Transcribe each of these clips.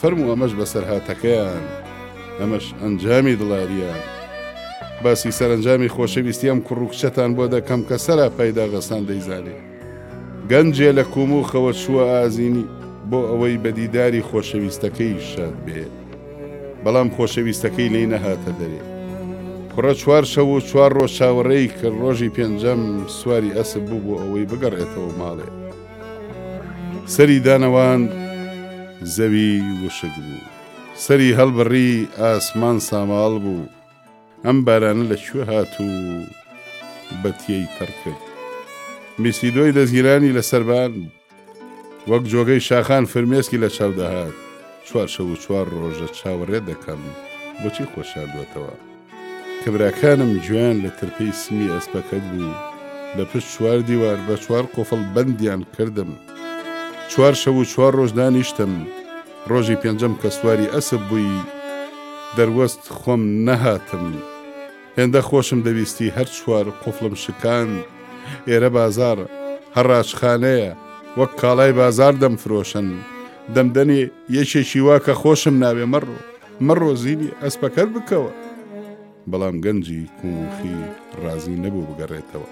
فەرموو ئەمەش بەسەرهاتەکەیان، ئەمەش ئەنجامی دڵاریان. باسی سەرەنجامی خۆشەویستی ئەم کوڕ و کچەتان بۆ دەکەم کە سەراپای داغستان دەیزانێ. گەنجێ لە کوموخەوە چووە ئازینی بۆ ئەوەی بە دیداری خۆشەویستەکەی شاد بێ. بەڵام خۆشەویستەکەی لێی نەهاتە دەرێ. کوڕە چوار شەو و چوار ڕۆژ چاوەڕێی کرد، ڕۆژی پێنجەم سواری ئەسپ بوو بۆ ئەوەی بگەڕێتەوە ماڵێ. سەری دانەواند زەوی وشک بوو سەری هەڵبڕی ئاسمان ساماڵ بوو ئەم بارانە لە کوێ هات و بەتیەی تەڕ کرد میسی دۆی دەزگیرانی لە سەربان وەک جۆگەی شاخان فرمێسکی لە چاو دەهات چوارشەو و چوار ڕۆژە چاوەڕێ دەکەم بۆچی خۆشاردوەتەوە کە براکانم گوێیان لە ترپەی سمی ئەسپەکەت بوو، لە پشت چوار دیوار بە چوار قوفڵ بەندیان کردم. چوار شەو و چوار ڕۆژ دانیشتم. ڕۆژی پێنجەم کە سواری ئەسپ بووی، دەروەست خۆم نەهاتم. هێندە خۆشم دەویستی هەر چوار قوفڵم شکاند. ئێرە بازاڕ، هەڕاجخانەیە، وەک کاڵای بازاڕ دەمفرۆشن. دەمدەنێ یەکێکی وا کە خۆشم ناوێ مەڕۆ. مەڕۆ زیری ئەسپەکەت بکەوە. بەڵام گەنجی کوموخی ڕازی نەبوو بگەڕێتەوە.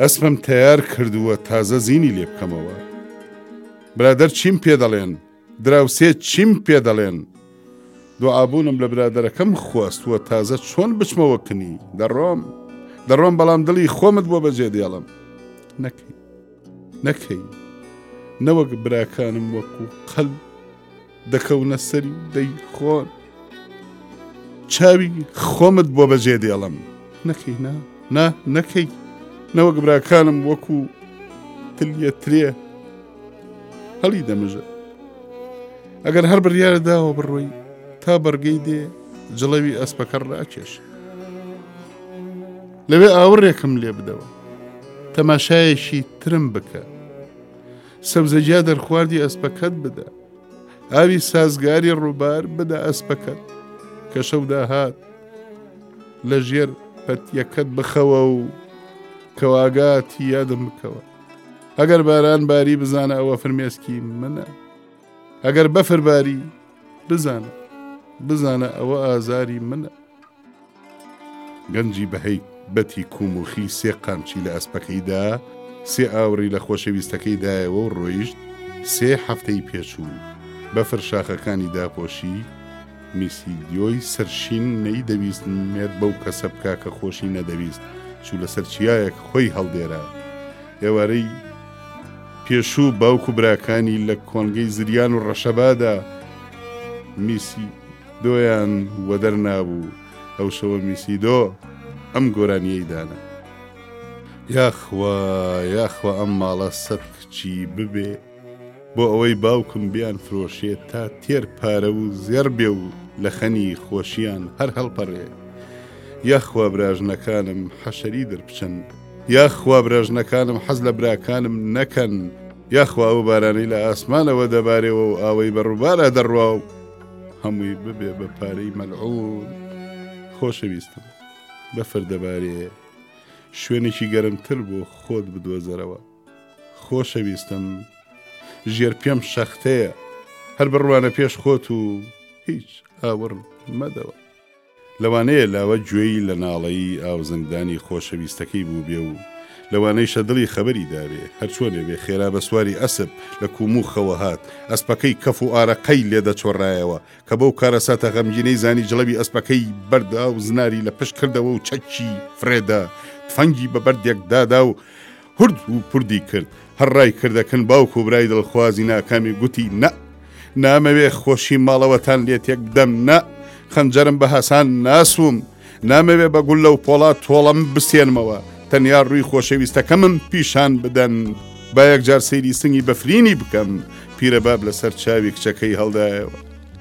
ئەسپم تەیار کردووە تازە زینی لێ بکەمەوە. برادەر چیم پێ دەڵێن، دراوسێ چیم پێ دەڵێن. دوعابوونم لە برادەرەکەم خواستووە تازە چۆن بچمەوە کنی، دەڕۆم. دەڕۆم بەڵام دڵی خۆمت بۆ بەجێ دێڵم. نەکەی. نەکەی. نەوەک براکانم وەکو قەل دەکەونە سەری و دەی خۆن چاوی خۆمت بۆ بەجێ دێڵم نەکەی نا نا نەکەی نەوەک براکانم وەکو تلیە ترێ هەڵی دەمژە ئەگەر هەر بڕیارە داوە بڕۆی تا بەرگەی دێ جڵەوی ئەسپەکە ڕاکێش لەوێ ئاوڕێکم لێ بدەوە تەماشایەکی ترم بکە سەوزە جا دەرخواردی ئەسپەکەت بدە ئاوی سازگاری ڕووبار بدە ئەسپەکەت کە شەودا هات لە ژێر پەتیەکەت بخەوە و کەواگاتی یادم بکەوە ئەگەر باران باری بزانە ئەوە فرمێسکی منە ئەگەر بەفرباری بزانە بزانە ئەوە ئازاری منە گەنجی بە هەیبەتی کوموخی سێ قامچی لە ئەسپەکەی دا، سێ ئاوڕی لە خۆشەویستەکەی دایەوە و ڕۆیشت، سێ هەفتەی پێچوو بەفر شاخەکانی داپۆشی، میسیدیۆی سەر شین نەیدەویست مێرد بەو کەسە بکا کە خۆشی نەدەویست، چوو لەسەر چیایەک خۆی هەڵدێرا. ئێوارەی پێشوو باوک و براکانی لە کۆنگەی زریان و ڕەشەبادا میسی. دۆیان وەدەر نابوو ئەو شەوە میسی دۆ ئەم گۆرانیەی دانا یاخوا یاخوا ئەم ماڵە سەد کچی ببێ بۆ ئەوەی باوکم بیان فرۆشێت تا تێر پارە و زێڕ بێ و لە خەنی خۆشیان هەر هەڵپەڕێ یاخوا براژنەکانم حەشەری دەرپچن یاخوا براژنەکانم حەز لە براکانم نەکەن یاخوا ئەو بارانەی لە ئاسمانەوە دەبارەوە و ئاوەی بە ڕووبارە دەڕوا و هەمووی ببێ بە پارەی مەلعون خۆشەویستم بەفر دەبارێ شوێنێکی گەرمتر بۆ خۆت بدۆزەرەوە خۆشەویستم ژێر پێم شەختەیە هەر بڕوانە پێش خۆت و هیچ ئاوڕ مەدەوە لەوانەیە لاوە گوێی لە ناڵەی ئاوزەنگدانی خۆشەویستەکەی بووبێ و لەوانەیشە دڵی خەبەری دابێ. هەرچۆنێ بێ خێرا بە سواری ئەسپ لە کومووخەوە هات. ئەسپەکەی کەف و ئارەقەی لێ دەچۆڕایەوە. کە بەو کارەساتە غەمگینەی زانی جڵەوی ئەسپەکەی بەردا و زناری لە پشت کردەوە و چەکی فرێدا. تفەنگی بە بەردێک دادا و. هورد و پوردی کرد هەر ڕای کردەکەن باوک و برای دڵخوازی ناکامی گوتی نە نامەوێ خۆشی ماڵەوەتان لێ تێک بدەم نە خەنجەرم بە هەسان ناسوم نامەوێ بە گول لەو پۆڵا تۆڵم بسێنمەوە تەنیا ڕووی خۆشەویستەکەمم پیشان بدەن با یەکجار سەیری سنگی بەفرینی بکەم پیرە باب لەسەر چاوی کچەکەی هەڵدایەوە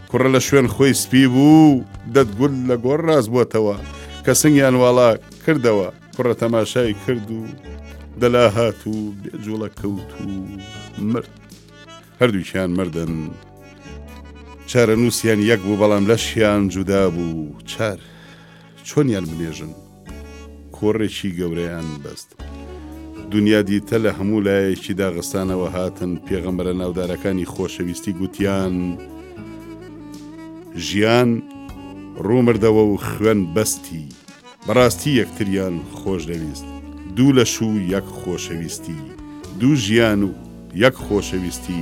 کوڕە لە شوێن خۆی سپی بوو دەتگول لە گۆڕ ڕاست بووتەوە کە سنگیان واڵا کردەوە کوڕە تەماشای کرد و دەلا هات و بێجوڵە کەوت و مرد هەردووکیان مردن چارەنووسیان یەک بوو بەڵام لەشیان جودا بوو چار چۆنیان بنێژن کۆڕێکی گەورەیان بەست دنیا دیتە لە هەموو لایەکی داغستانەوە هاتن پێغەمبەرە ناودارەکانی خۆشەویستی گوتیان ژیان ڕوومردەوە و خوێن بەستی بەڕاستی یەکتریان خۆش دەویست دوو لەش و یەک خۆشەویستی دوو ژیان و یەک خۆشەویستی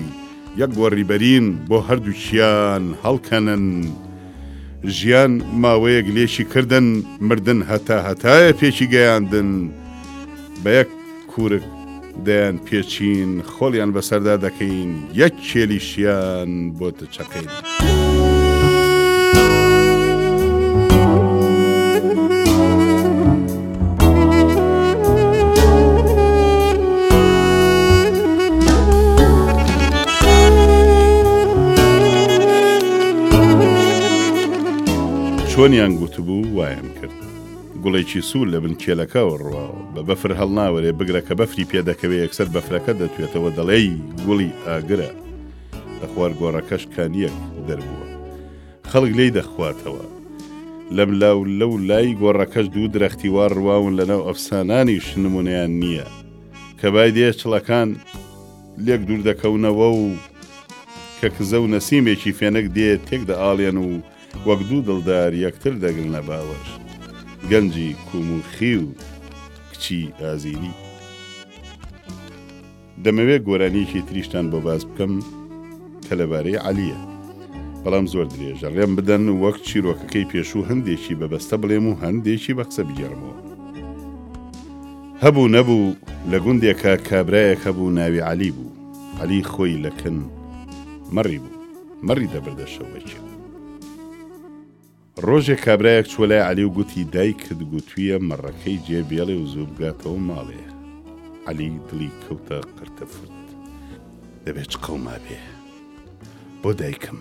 یەک بۆ ڕیبەرین بۆ هەردووکیان هەڵکەنن ژیان ماوەیەک لێکی کردن مردن هەتا هەتایە پێکی گەیاندن بە یەک کورک دەیان پێچین خۆڵیان بەسەردا دەکەین یەک کێلیشیان بۆ دەچەقین. چۆنیان گوتبوو وایان کرد گوڵێکی سوور لە بن کێلەکەوە ڕواوە، بە بەفر هەڵناوەرێ، بگرە کە بەفری پێ دەکەوێ یەکسەر بەفرەکە دەتوێتەوە، دەڵێی گوڵی ئاگرە. لە خوار گۆڕەکەش کانییەک دەربووە. خەڵک لێی دەخواتەوە. لەم لا و لەو لای گۆڕەکەش دوو درەختی وا ڕواون لەناو ئەفسانانیش نموونەیان نییە. کە بای دێ چڵەکان لێک دوور دەکەونەوە و کە کزە و نەسیمێکی فێنک دێ تێک دەئاڵێن و وەک دوو دڵدار یەکتر دەگرنە باوەش گەنجی کوم و خیو کچی ئازیری. دەمەوێ گۆرانیەکی تریشتان بۆ باس بکەم کە لەبارەی عەلیە بەڵام زۆر درێژە ڕێم بدەن وەک چیرۆکەکەی پێشوو هەندێکی بە بەستە بڵێم و هەندێکی بە قسە بگێڕمەوە هەبوو نەبوو لە گوندێکە کابرایەک هەبوو ناوی عەلی بوو عەلی خۆی لەکن مەڕی بوو مەڕی دەبردە شەوەکی. ڕۆژێک کابرایەک چوە لای عەلی و گوتی دایکت گوتویە مەڕەکەی جێ بێڵێ و زوو بگاتەوە ماڵێ. عەلی دڵی کەوتە قرتەفرت. دەبێت چ قەوما بێ. بۆ دایکم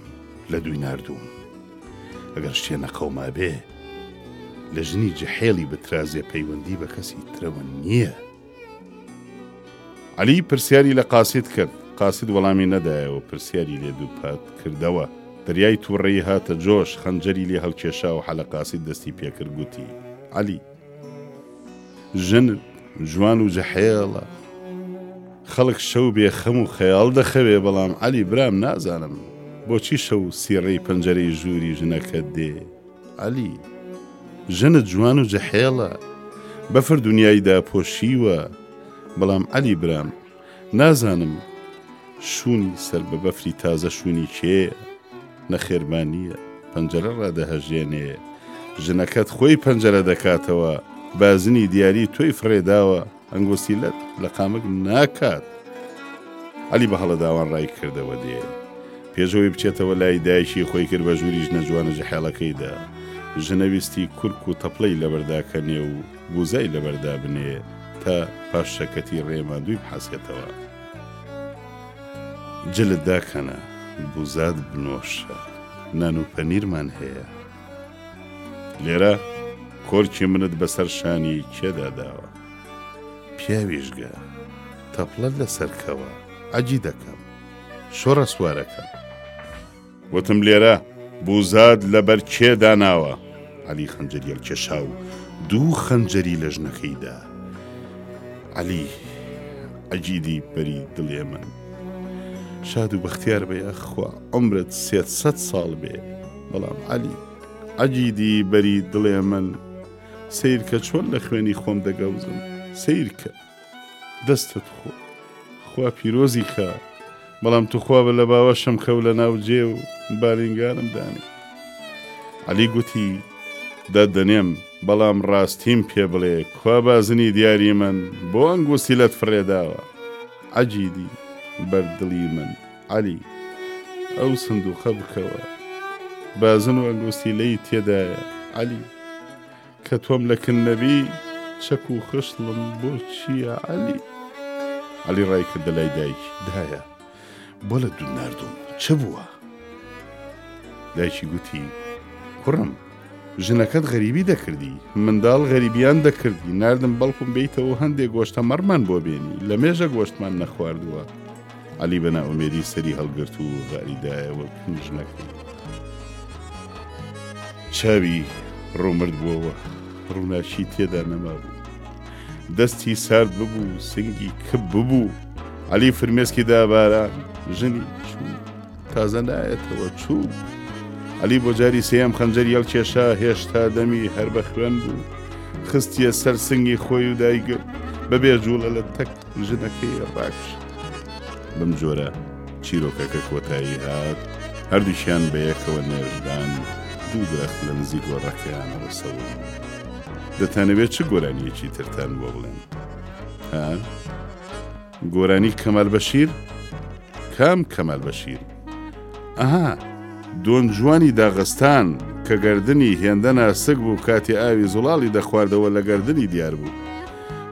لە دووی ناردووم. ئەگەر شتێ نەقەوما بێ. لە ژنی جحێڵی بترازێ پەیوەندی بە کەسی ترەوە نییە. عەلی پرسیاری لە قاسید کرد. قاسید وەڵامی نەدایەوە، پرسیاری لێ دووپات کردەوە. دەریای تووڕەیی هاتە جۆش، خەنجەری لێ هەڵکێشا و حەلە قاسید دەستی پێ کرد گوتی، عەلی! ژنت جوان و جحێڵە. خەڵک شەو بێ خەم و خەیاڵ دەخەوێ، بەڵام عەلی برام نازانم بۆچی شەو سیڕەی پەنجەرەی ژووری ژنەکەت دێ؟ عەلی، ژنت جوان و جحێڵە، بەفر دونیای داپۆشیوە، بەڵام عەلی برام، نازانم شوونی سەر بە بەفری تازە شوونی کێیە، نەخێر با نییە، پەنجەرە ڕادەهەژێنێ، ژنەکەت خۆی پەنجەرە دەکاتەوە، بازنی دیاری تۆی فڕێداوە، ئەنگۆستی لەت لە قامک ناکات. عەلی بە هەڵەداوان ڕای کردەوە دێ. پێشەوەی بچێتەوە لای دایکی خۆی کرد بە ژووری ژنە جوانە جحێڵەکەیدا. ژنە ویستی کورک و تەپڵەی لەبەردا کەنێ و بوزای لەبەردا بنێ تا پاش شەکەتی ڕێ ماندووی بحەسێتەوە. جلت داکەنە. بوزات بنۆشە. نان و پەنیرمان هەیە. لێرە کۆرکی منت بەسەر شانی کێدا داوە پیاویشگە تەپڵەت لەسەر کەوە ئەجی دەکەم شۆڕە سوارەکەم وتم لێرە بوزات لەبەر کێ داناوە علی خەنجەریەل کێشا و دوو خەنجەری لە ژنەکەیدا علی ئەجیدی پەری دڵێ من شاد و بەختیار بە یاخوا ئەمرت سێت سەد ساڵ بێ بەڵام عەلی عەگیدی بەری دڵێ من سیرکە چۆن لە خوێنی خۆم دەگەوزم سیرکە دەستت خۆ خوا پیرۆزی خە بەڵام توخوا بە لە باوەشم کەو لە ناو جێ و بالینگانم دانی علی گوتی دەدەنێم بەڵام ڕاستیم پێ بڵێ کوا بازنی دیاری من بۆ ئەنگوستی لەت فڕێداوە عجیدی بەردڵی من. عەلی. ئەو سندوقە بکەوە. بازن و ئەنگوستیلەی تێدایە. عەلی. کە تۆم لە کن نەبی چەک و خشڵم بۆ چییە؟ عەلی. عەلی ڕایکردە لای دایکی. دایە! بۆ لە دوت ناردووم؟ چ بووە؟ دایکی گوتی، کوڕم! ژنەکەت غەریبی دەکردی منداڵ غەریبیان دەکردی نردم بەڵکم بیتەوە هەندێک گۆشتە مەڕمان بۆ بێنی لە مێژە گۆشتمان نەخواردووە علی بە ناومێری سەری هەڵگرت و غاریدایەوە ژنەکەی چاوی ڕومرد بووەوە ڕووناکی تێدا نەما بوو دەستی سارد ببوو سنگی کپ ببوو علی فرمێسکی دابارە ژنی چوو تازە نایەتەوە چوو علی بۆ جاری سێم خەنجەر یەڵ کێشا هێشتا دەمی هەر بە خوێن بوو خستیە سەر سنگی خۆی و دایگرت بەبێ جوڵە لە تەک ژنەکەی ڕاکش بم جۆرە چیرۆکەکە کۆتایی هات هەردووشیان بە یەکەوە نێژدان دوو درەخت لە نزیک گۆڕەکەیانەوە سەوری دەتانەوێت چ گۆرانیەکی ترتان بۆ بڵێن ها؟ گۆرانی کەمال بەشیر؟ کام کەمال بەشیر؟ ئەها دۆن جوانی داغستان کە گردنی هێندە ناسک بوو کاتی ئاوی زوڵاڵی دەخواردەوە لە گردنی دیار بوو.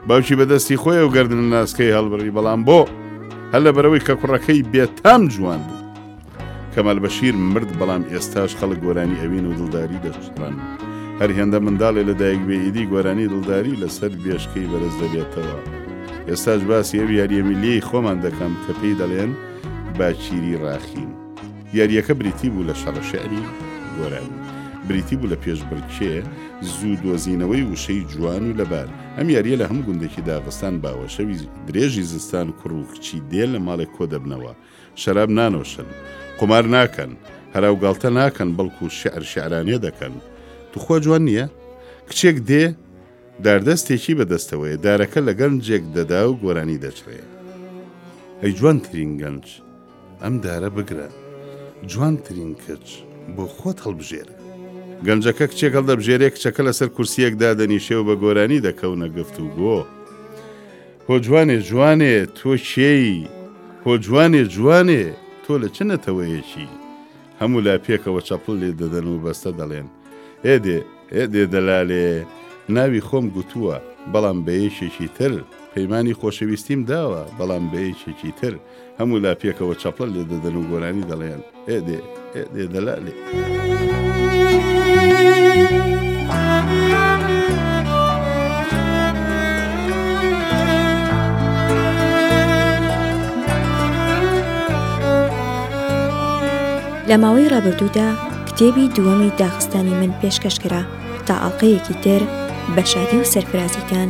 باوکی بەدەستی خۆی و گردن ناسکەی هەڵبڕی بەڵام بۆ هەر لە بەرەوەی کە کوڕەکەی بێتام جوان بوو. کەمال بەشیر مرد بەڵام ئێستاش خەڵک گۆرانی ئەوین و دڵداری دەشتڕن هەر هێندە منداڵێ لە دایک بێ ئیدی گۆرانی دڵداری لەسەر بێشکەی بەرز دەبێتەوە ئێستاش باسی ئەو یاریە میلیەی خۆمان دەکەم کە پێی دەڵێن باچیری ڕاخین یاریەکە بریتی بوو لە شەڕە شعری گۆرانی بریتی بوو لە پێشبرکێ زوو دۆزینەوەی وشەی جوان و لەبار ئەم یاریە لە هەموو گوندێکی داغستان باوەشەوی درێژی زستان کوڕ و کچی دێ لە ماڵێک کۆ دەبنەوە شەراب نانۆشن، قومار ناکەن، هەراو گاڵتە ناکەن بەڵکو شیعر شیعرانیە دەکەن. توخوا جوان نیە؟ کچێک دێ داردەستێکی بە دەستەوەیە دارەکە لە گەنجێک دەدا و گۆرانی دەچڕێ. ئەی جوانترین گەنج ئەم دارە بگرە، جوانترین کچ بۆ خۆت هەڵبژێرە. گەنجەکە کچێک هەڵدەبژێرێ، کچەکە لەسەر کورسییەک دادەنیشێ و بە گۆرانی دەکەونە گفتوگۆ. هۆ جوانێ جوانێ تۆ کێی؟ هۆ جوانێ جوانێ تۆ لە چ نەتەوەیەکی؟ هەموو لا پێکەوە چەپڵ لێ دەدەن و بەستە دەڵێن، ئێدێ، ئێدێ دەلالێ، ناوی خۆم گوتووە، بەڵام بە یەکێکی تر، پەیمانی خۆشەویستیم داوە، بەڵام بە یەکێکی تر. هەموو لا پێکەوە چەپڵە لێ دەدەن و گۆرانی دەڵێن ئێ دێ ئێ دێ دەلا لێ. لە ماوەی ڕابردوودا کتێبی دووەمی داخستانی من پێشکەشکرا تا ئاڵلقەیەکی تر بە شادی و سەرفرازیتان